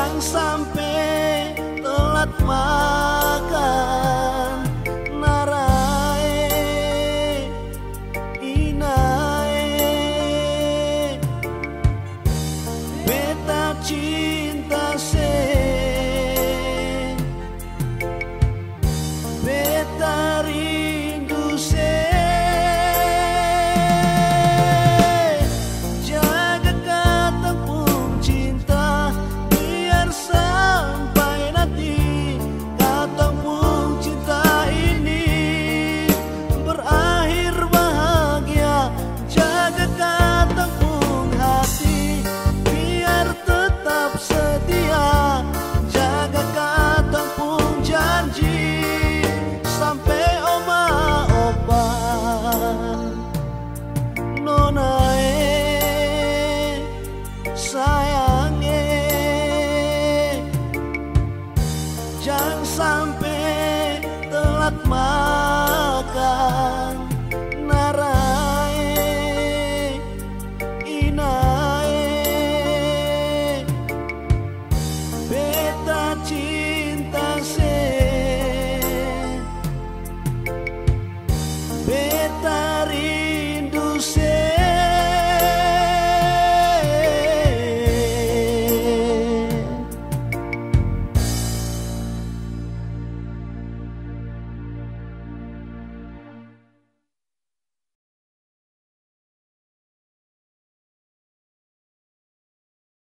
Jangan sampai telat makan. Narae Inae. Beta cinta se Beta rindu se trombeta.